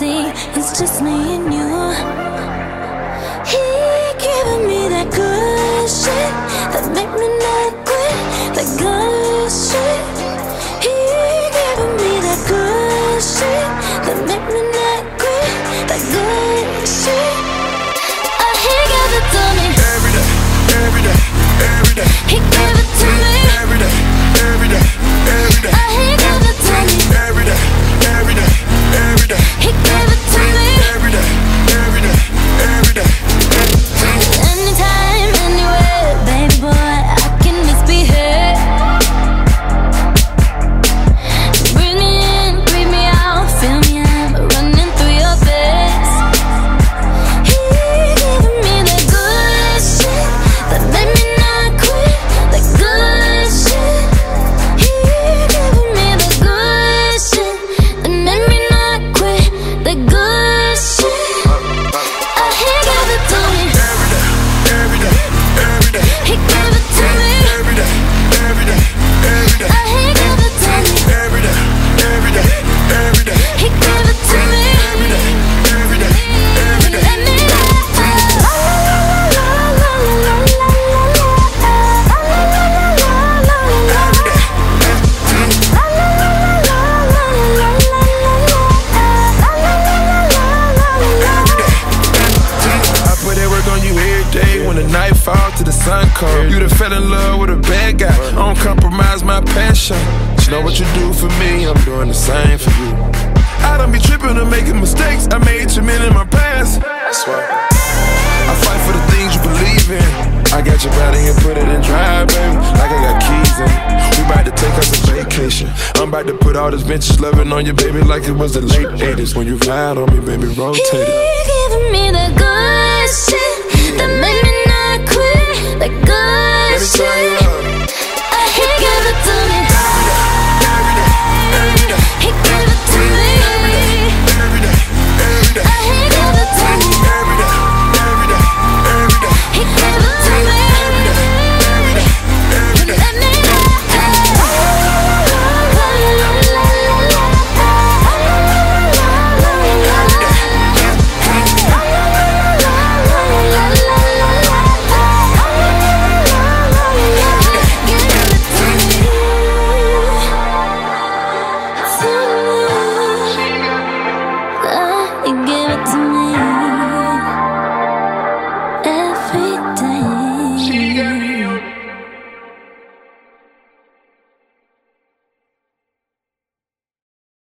see is just me and you. He giving me that good shit that make me not quit, that good shit. He giving me that good shit that make me not quit, that good shit. Oh, he gave it to me. Every day, every day, every day. He gave it the night fall to the sun come. You done fell in love with a bad guy. I don't compromise my passion. You know what you do for me, I'm doing the same for you. I don't be tripping or making mistakes. I made too many in my past. I swear. I fight for the things you believe in. I got your body and put it in drive, baby. Like I got keys in. We about to take us a vacation. I'm about to put all this vintage loving on you, baby, like it was the late 80s. When you ride on me, baby, rotate it. giving me the good shit